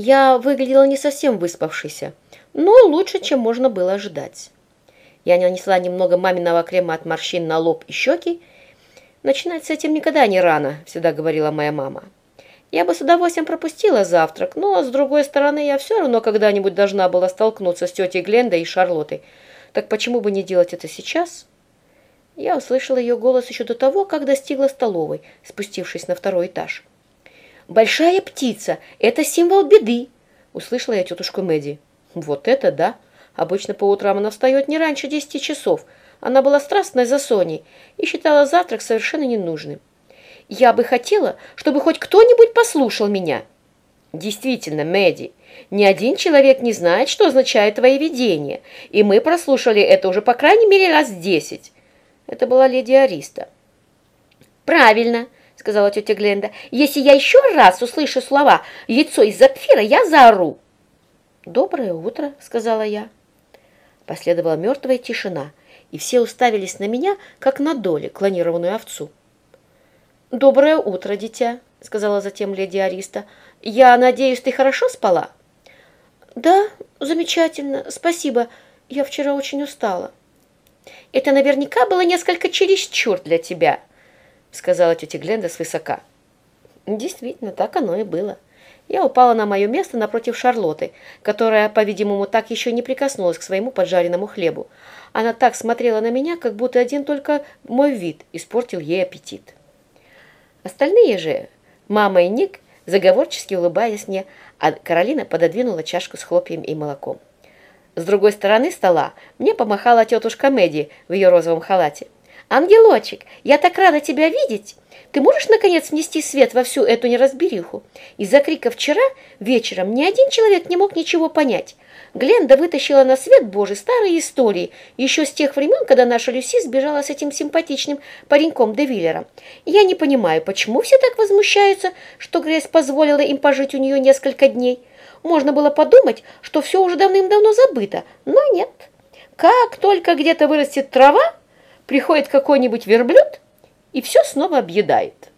Я выглядела не совсем выспавшейся, но лучше, чем можно было ожидать. Я нанесла немного маминого крема от морщин на лоб и щеки. «Начинать с этим никогда не рано», — всегда говорила моя мама. Я бы с удовольствием пропустила завтрак, но, с другой стороны, я все равно когда-нибудь должна была столкнуться с тетей Глендой и Шарлоттой. Так почему бы не делать это сейчас? Я услышала ее голос еще до того, как достигла столовой, спустившись на второй этаж. «Большая птица – это символ беды!» – услышала я тетушку Мэдди. «Вот это да! Обычно по утрам она встает не раньше десяти часов. Она была страстной за Соней и считала завтрак совершенно ненужным. Я бы хотела, чтобы хоть кто-нибудь послушал меня». «Действительно, Мэдди, ни один человек не знает, что означает твои видения, и мы прослушали это уже по крайней мере раз десять». Это была леди Ариста. «Правильно», — сказала тетя Гленда. «Если я еще раз услышу слова «яйцо из запфира», я заору». «Доброе утро», — сказала я. Последовала мертвая тишина, и все уставились на меня, как на доле, клонированную овцу. «Доброе утро, дитя», — сказала затем леди Ариста. «Я надеюсь, ты хорошо спала?» «Да, замечательно, спасибо. Я вчера очень устала». Это наверняка было несколько чересчур для тебя, сказала тетя Гленда свысока. Действительно, так оно и было. Я упала на мое место напротив Шарлоты, которая, по-видимому, так еще не прикоснулась к своему поджаренному хлебу. Она так смотрела на меня, как будто один только мой вид испортил ей аппетит. Остальные же, мама и Ник, заговорчески улыбаясь мне, а Каролина пододвинула чашку с хлопьем и молоком. С другой стороны стола мне помахала тетушка Мэдди в ее розовом халате. «Ангелочек, я так рада тебя видеть! Ты можешь, наконец, внести свет во всю эту неразбериху? Из-за крика вчера вечером ни один человек не мог ничего понять. Гленда вытащила на свет Божий старые истории, еще с тех времен, когда наша Люси сбежала с этим симпатичным пареньком Девиллером. Я не понимаю, почему все так возмущаются, что Грейс позволила им пожить у нее несколько дней. Можно было подумать, что все уже давным-давно забыто, но нет. Как только где-то вырастет трава, приходит какой-нибудь верблюд и все снова объедает.